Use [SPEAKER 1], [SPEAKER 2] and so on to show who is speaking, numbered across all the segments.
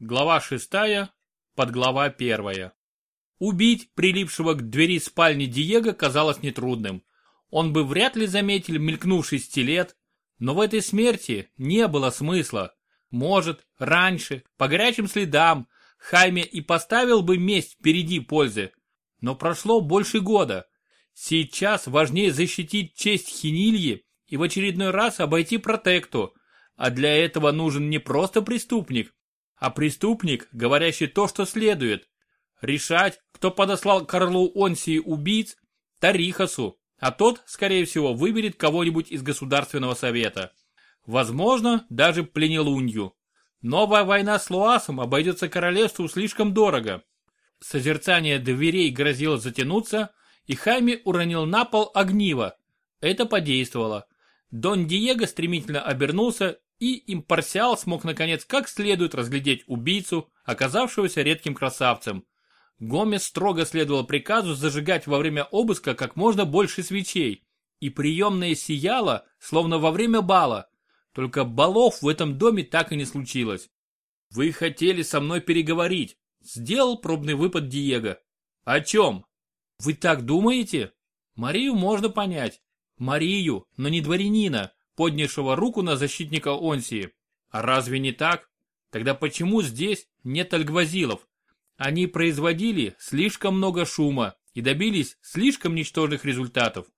[SPEAKER 1] Глава шестая, подглава первая. Убить прилипшего к двери спальни Диего казалось нетрудным. Он бы вряд ли заметил мелькнувший стилет, но в этой смерти не было смысла. Может, раньше, по горячим следам, Хайме и поставил бы месть впереди пользы. Но прошло больше года. Сейчас важнее защитить честь Хинильи и в очередной раз обойти протекту. А для этого нужен не просто преступник, а преступник, говорящий то, что следует. Решать, кто подослал Карлу Онсии убийц, Тарихасу, а тот, скорее всего, выберет кого-нибудь из Государственного Совета. Возможно, даже Пленелунью. Новая война с Луасом обойдется королевству слишком дорого. Созерцание дверей грозило затянуться, и Хайми уронил на пол огниво. Это подействовало. Дон Диего стремительно обернулся и импарсиал смог наконец как следует разглядеть убийцу, оказавшегося редким красавцем. Гомес строго следовал приказу зажигать во время обыска как можно больше свечей, и приемная сияла, словно во время бала. Только балов в этом доме так и не случилось. «Вы хотели со мной переговорить», — сделал пробный выпад Диего. «О чем?» «Вы так думаете?» Марию можно понять. Марию, но не дворянина, поднявшего руку на защитника Онсии. А разве не так? Тогда почему здесь нет альгвазилов? Они производили слишком много шума и добились слишком ничтожных результатов.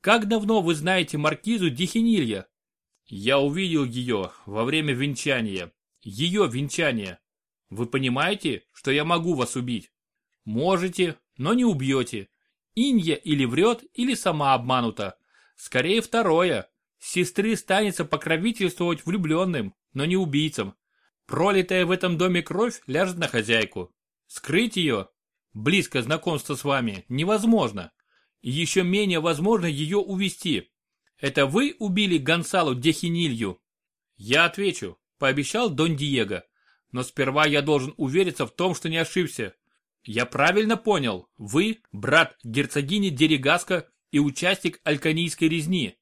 [SPEAKER 1] Как давно вы знаете маркизу Дихинилья? Я увидел ее во время венчания. Ее венчания. Вы понимаете, что я могу вас убить? Можете, но не убьете. Инья или врет, или сама обманута. Скорее второе. Сестры станется покровительствовать влюбленным, но не убийцам. Пролитая в этом доме кровь ляжет на хозяйку. Скрыть ее, близкое знакомство с вами, невозможно. И еще менее возможно ее увести. Это вы убили Гонсалу Дехинилью? Я отвечу, пообещал Дон Диего. Но сперва я должен увериться в том, что не ошибся. Я правильно понял, вы брат герцогини Дерегаско и участник альканийской резни.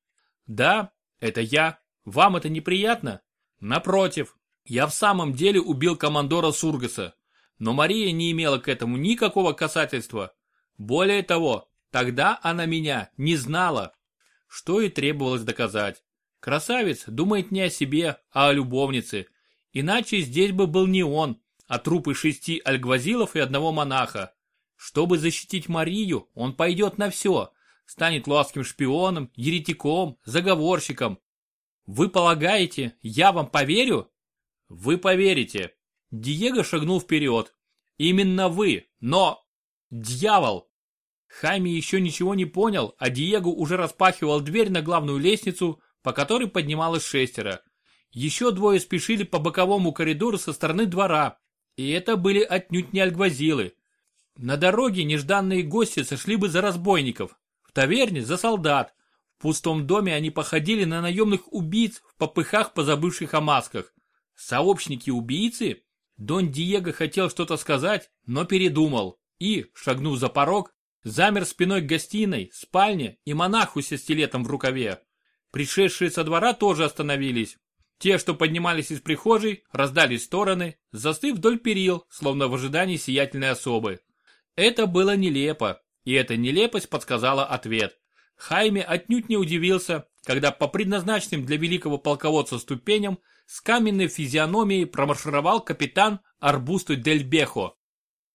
[SPEAKER 1] Да, это я. Вам это неприятно? Напротив, я в самом деле убил командора Сургаса. Но Мария не имела к этому никакого касательства. Более того, тогда она меня не знала. Что и требовалось доказать. Красавец думает не о себе, а о любовнице. Иначе здесь бы был не он, а трупы шести альгвазилов и одного монаха. Чтобы защитить Марию, он пойдет на все, станет ласким шпионом, еретиком, заговорщиком. Вы полагаете, я вам поверю? Вы поверите. Диего шагнул вперед. Именно вы, но... Дьявол! Хайми еще ничего не понял, а Диего уже распахивал дверь на главную лестницу, по которой поднималось шестеро. Еще двое спешили по боковому коридору со стороны двора, и это были отнюдь не альгвазилы. На дороге нежданные гости сошли бы за разбойников, в таверне за солдат. В пустом доме они походили на наемных убийц в попыхах позабывших о масках. Сообщники убийцы? Дон Диего хотел что-то сказать, но передумал и, шагнув за порог, замер спиной к гостиной, спальне и монаху со стилетом в рукаве. Пришедшие со двора тоже остановились. Те, что поднимались из прихожей, раздались в стороны, застыв вдоль перил, словно в ожидании сиятельной особы. Это было нелепо, и эта нелепость подсказала ответ. Хайме отнюдь не удивился, когда по предназначенным для великого полководца ступеням с каменной физиономией промаршировал капитан Арбусто Дель Бехо.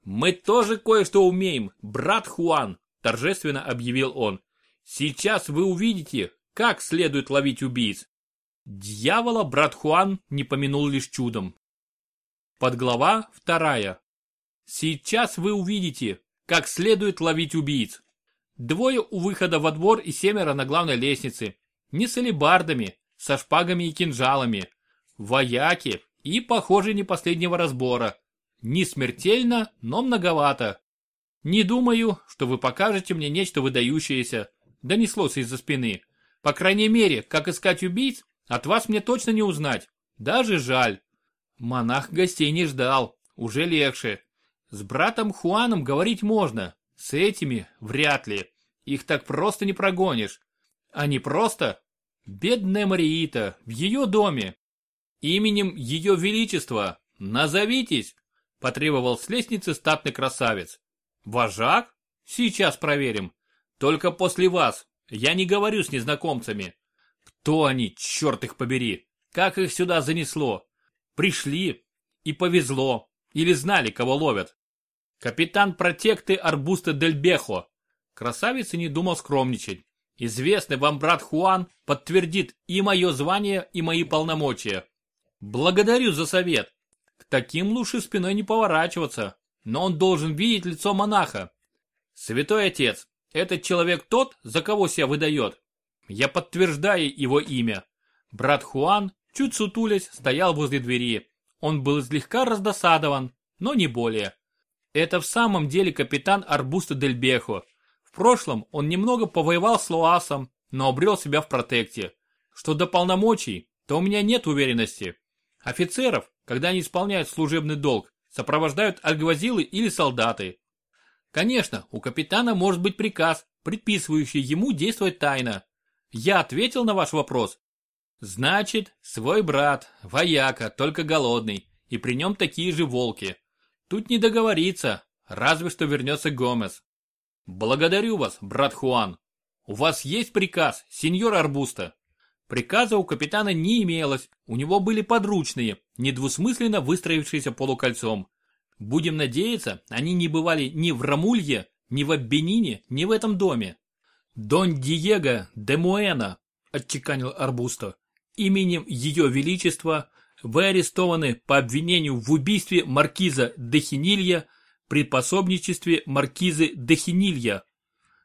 [SPEAKER 1] «Мы тоже кое-что умеем, брат Хуан», – торжественно объявил он. «Сейчас вы увидите, как следует ловить убийц». Дьявола брат Хуан не помянул лишь чудом. Подглава вторая. Сейчас вы увидите, как следует ловить убийц. Двое у выхода во двор и семеро на главной лестнице. Не с алебардами, со шпагами и кинжалами. Вояки и, похоже, не последнего разбора. Не смертельно, но многовато. Не думаю, что вы покажете мне нечто выдающееся. Донеслось из-за спины. По крайней мере, как искать убийц, от вас мне точно не узнать. Даже жаль. Монах гостей не ждал. Уже легче. С братом Хуаном говорить можно, с этими вряд ли. Их так просто не прогонишь. Не просто? Бедная Мариита, в ее доме. Именем ее величества, Назовитесь, потребовал с лестницы статный красавец. Вожак? Сейчас проверим. Только после вас. Я не говорю с незнакомцами. Кто они, черт их побери? Как их сюда занесло? Пришли. И повезло. Или знали, кого ловят. Капитан протекты Арбуста Дель Бехо. Красавец и не думал скромничать. Известный вам брат Хуан подтвердит и мое звание, и мои полномочия. Благодарю за совет. К таким лучше спиной не поворачиваться, но он должен видеть лицо монаха. Святой отец, этот человек тот, за кого себя выдает. Я подтверждаю его имя. Брат Хуан, чуть сутулясь, стоял возле двери. Он был слегка раздосадован, но не более. Это в самом деле капитан Арбуста Дель Бехо. В прошлом он немного повоевал с Луасом, но обрел себя в протекте. Что до полномочий, то у меня нет уверенности. Офицеров, когда они исполняют служебный долг, сопровождают альгвазилы или солдаты. Конечно, у капитана может быть приказ, предписывающий ему действовать тайно. Я ответил на ваш вопрос. Значит, свой брат, вояка, только голодный, и при нем такие же волки. Тут не договориться, разве что вернется Гомес. Благодарю вас, брат Хуан. У вас есть приказ, сеньор Арбуста? Приказа у капитана не имелось, у него были подручные, недвусмысленно выстроившиеся полукольцом. Будем надеяться, они не бывали ни в Рамулье, ни в Аббенине, ни в этом доме. Дон Диего де Муэна, отчеканил Арбусто, именем Ее Величества вы арестованы по обвинению в убийстве маркиза де Хинилья при пособничестве маркизы де Хинилья.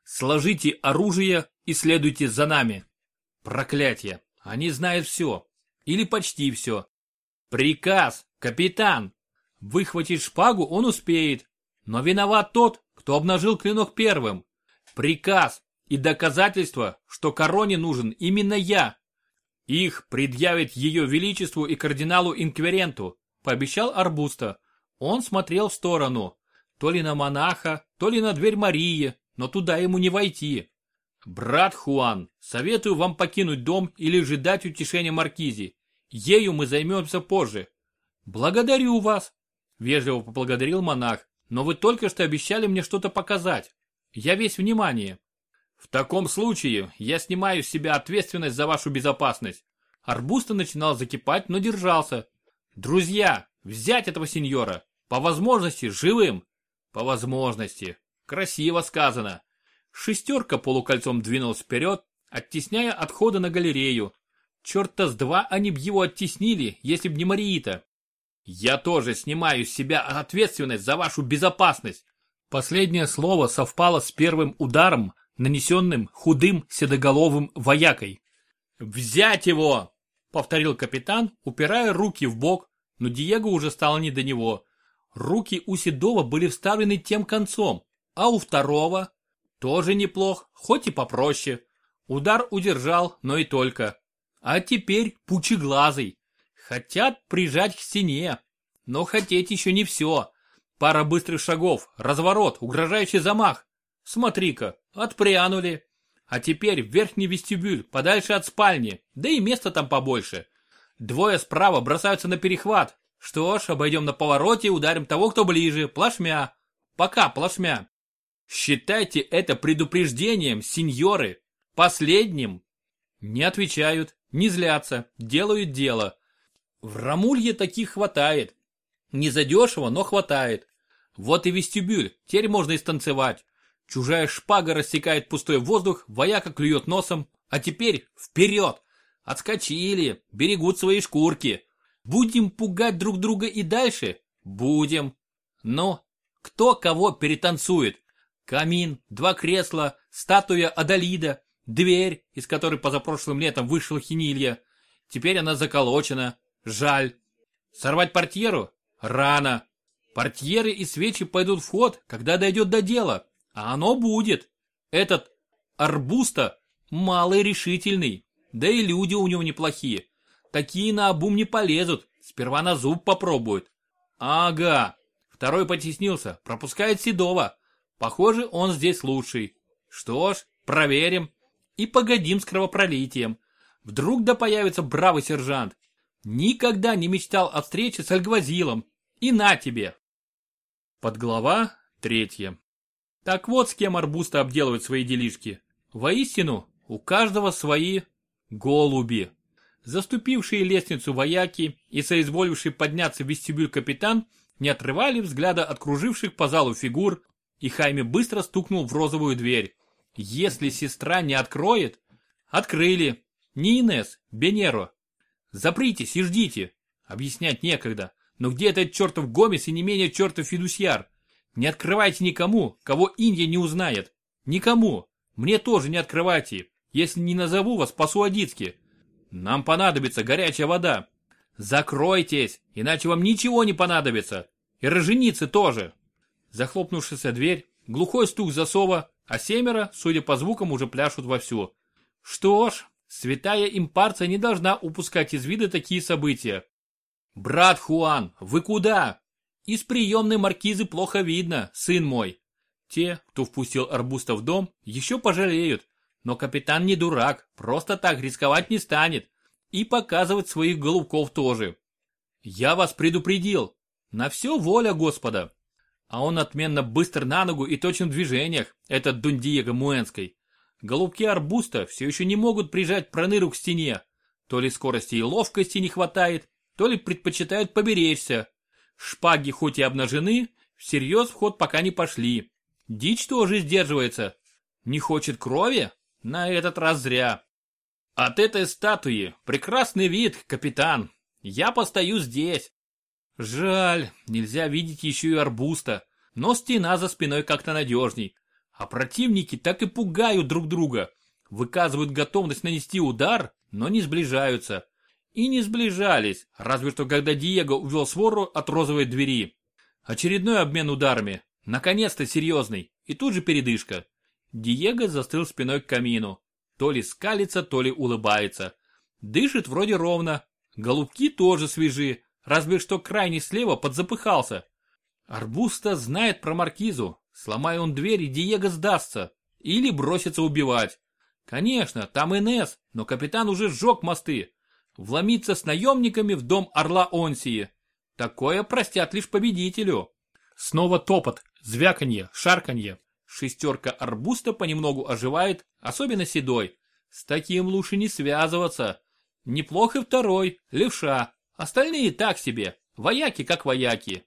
[SPEAKER 1] Сложите оружие и следуйте за нами. Проклятие, они знают все. Или почти все. Приказ, капитан. Выхватить шпагу он успеет. Но виноват тот, кто обнажил клинок первым. Приказ и доказательство, что короне нужен именно я. Их предъявит ее величеству и кардиналу-инквиренту, пообещал Арбуста. Он смотрел в сторону. То ли на монаха, то ли на дверь Марии, но туда ему не войти. «Брат Хуан, советую вам покинуть дом или же дать утешение Маркизе. Ею мы займемся позже». «Благодарю вас», — вежливо поблагодарил монах, «но вы только что обещали мне что-то показать. Я весь внимание». «В таком случае я снимаю с себя ответственность за вашу безопасность». Арбуста начинал закипать, но держался. «Друзья, взять этого сеньора! По возможности живым!» «По возможности!» Красиво сказано. Шестерка полукольцом двинулась вперед, оттесняя отхода на галерею. Черта с два они б его оттеснили, если б не Мариита. Я тоже снимаю с себя ответственность за вашу безопасность. Последнее слово совпало с первым ударом, нанесенным худым седоголовым воякой. «Взять его!» — повторил капитан, упирая руки в бок, но Диего уже стало не до него. Руки у Седова были вставлены тем концом, а у второго тоже неплох, хоть и попроще. Удар удержал, но и только. А теперь пучеглазый. Хотят прижать к стене. Но хотеть еще не все. Пара быстрых шагов, разворот, угрожающий замах. Смотри-ка, отпрянули. А теперь в верхний вестибюль, подальше от спальни, да и места там побольше. Двое справа бросаются на перехват. Что ж, обойдем на повороте и ударим того, кто ближе, плашмя. Пока, плашмя. Считайте это предупреждением, сеньоры. Последним. Не отвечают, не злятся, делают дело. В Рамулье таких хватает. Не задешево, но хватает. Вот и вестибюль, теперь можно и станцевать. Чужая шпага рассекает пустой воздух, вояка клюет носом. А теперь вперед! Отскочили, берегут свои шкурки. Будем пугать друг друга и дальше? Будем. Но кто кого перетанцует? Камин, два кресла, статуя Адалида, дверь, из которой позапрошлым летом вышел Хинилья. Теперь она заколочена. Жаль. Сорвать портьеру? Рано. Портьеры и свечи пойдут в ход, когда дойдет до дела. А оно будет. Этот арбуста малый решительный. Да и люди у него неплохие. Такие на обум не полезут. Сперва на зуб попробуют. Ага. Второй потеснился. Пропускает Седова. Похоже, он здесь лучший. Что ж, проверим. И погодим с кровопролитием. Вдруг да появится бравый сержант. Никогда не мечтал о встрече с Альгвазилом. И на тебе. Подглава третья. Так вот с кем арбуста обделывает свои делишки. Воистину, у каждого свои голуби. Заступившие лестницу вояки и соизволивший подняться в вестибюль капитан не отрывали взгляда от круживших по залу фигур, и Хайме быстро стукнул в розовую дверь. Если сестра не откроет... Открыли. Не Инес, Бенеро. Запритесь и ждите. Объяснять некогда. Но где этот чертов Гомес и не менее чертов Фидусьяр? Не открывайте никому, кого Индия не узнает. Никому. Мне тоже не открывайте. Если не назову вас по-суадитски. Нам понадобится горячая вода. Закройтесь, иначе вам ничего не понадобится. И роженицы тоже. Захлопнувшаяся дверь, глухой стук засова, а семеро, судя по звукам, уже пляшут вовсю. Что ж, святая импарция не должна упускать из вида такие события. «Брат Хуан, вы куда?» «Из приемной маркизы плохо видно, сын мой». Те, кто впустил арбуста в дом, еще пожалеют, но капитан не дурак, просто так рисковать не станет. И показывать своих голубков тоже. Я вас предупредил. На все воля Господа. А он отменно быстр на ногу и точен в движениях, этот Дундиего Муэнской. Голубки арбуста все еще не могут прижать проныру к стене. То ли скорости и ловкости не хватает, то ли предпочитают поберечься. Шпаги хоть и обнажены, всерьез в ход пока не пошли. Дичь тоже сдерживается. Не хочет крови? На этот раз зря. От этой статуи прекрасный вид, капитан. Я постою здесь. Жаль, нельзя видеть еще и арбуста, но стена за спиной как-то надежней. А противники так и пугают друг друга. Выказывают готовность нанести удар, но не сближаются. И не сближались, разве что когда Диего увел свору от розовой двери. Очередной обмен ударами. Наконец-то серьезный. И тут же передышка. Диего застыл спиной к камину. То ли скалится, то ли улыбается. Дышит вроде ровно. Голубки тоже свежи, разве что крайне слева подзапыхался. Арбуста знает про маркизу. Сломая он дверь, и Диего сдастся. Или бросится убивать. Конечно, там Инес, но капитан уже сжег мосты. Вломиться с наемниками в дом Орла Онсии. Такое простят лишь победителю. Снова топот, звяканье, шарканье. Шестерка арбуста понемногу оживает, особенно седой. С таким лучше не связываться. Неплохо второй, левша. Остальные так себе, вояки как вояки.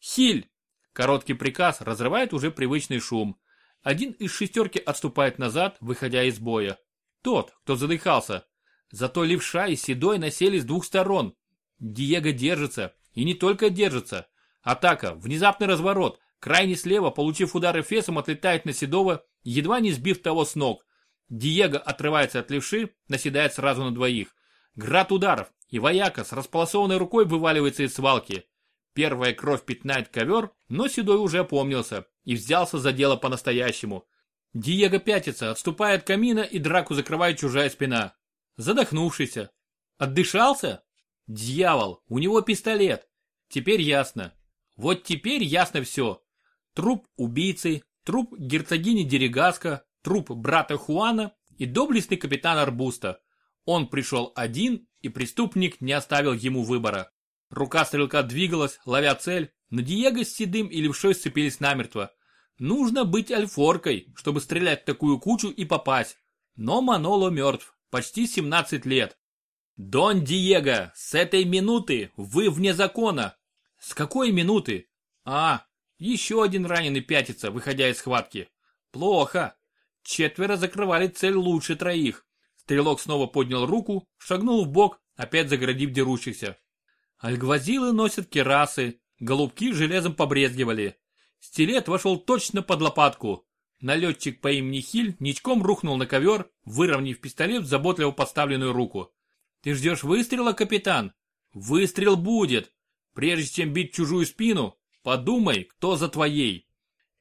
[SPEAKER 1] Хиль! Короткий приказ разрывает уже привычный шум. Один из шестерки отступает назад, выходя из боя. Тот, кто задыхался. Зато левша и седой насели с двух сторон. Диего держится. И не только держится. Атака, внезапный разворот, Крайне слева, получив удар эфесом, отлетает на Седова, едва не сбив того с ног. Диего отрывается от левши, наседает сразу на двоих. Град ударов, и вояка с располосованной рукой вываливается из свалки. Первая кровь пятнает ковер, но Седой уже опомнился и взялся за дело по-настоящему. Диего пятится, отступает от камина и драку закрывает чужая спина. Задохнувшийся. Отдышался? Дьявол, у него пистолет. Теперь ясно. Вот теперь ясно все. Труп убийцы, труп герцогини Дерегаска, труп брата Хуана и доблестный капитан Арбуста. Он пришел один, и преступник не оставил ему выбора. Рука стрелка двигалась, ловя цель, но Диего с Седым и Левшой сцепились намертво. Нужно быть альфоркой, чтобы стрелять в такую кучу и попасть. Но Маноло мертв, почти 17 лет. «Дон Диего, с этой минуты вы вне закона!» «С какой минуты?» «А, еще один раненый пятится, выходя из схватки. Плохо. Четверо закрывали цель лучше троих. Стрелок снова поднял руку, шагнул в бок, опять заградив дерущихся. Альгвазилы носят керасы, голубки железом побрезгивали. Стилет вошел точно под лопатку. Налетчик по имени Хиль ничком рухнул на ковер, выровняв пистолет в заботливо поставленную руку. «Ты ждешь выстрела, капитан?» «Выстрел будет! Прежде чем бить чужую спину, Подумай, кто за твоей.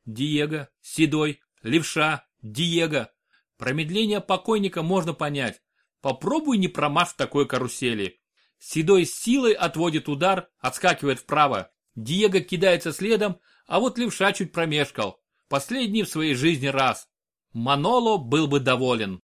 [SPEAKER 1] Диего, Седой, Левша, Диего. Промедление покойника можно понять. Попробуй не промажь в такой карусели. Седой с силой отводит удар, отскакивает вправо. Диего кидается следом, а вот Левша чуть промешкал. Последний в своей жизни раз. Маноло был бы доволен.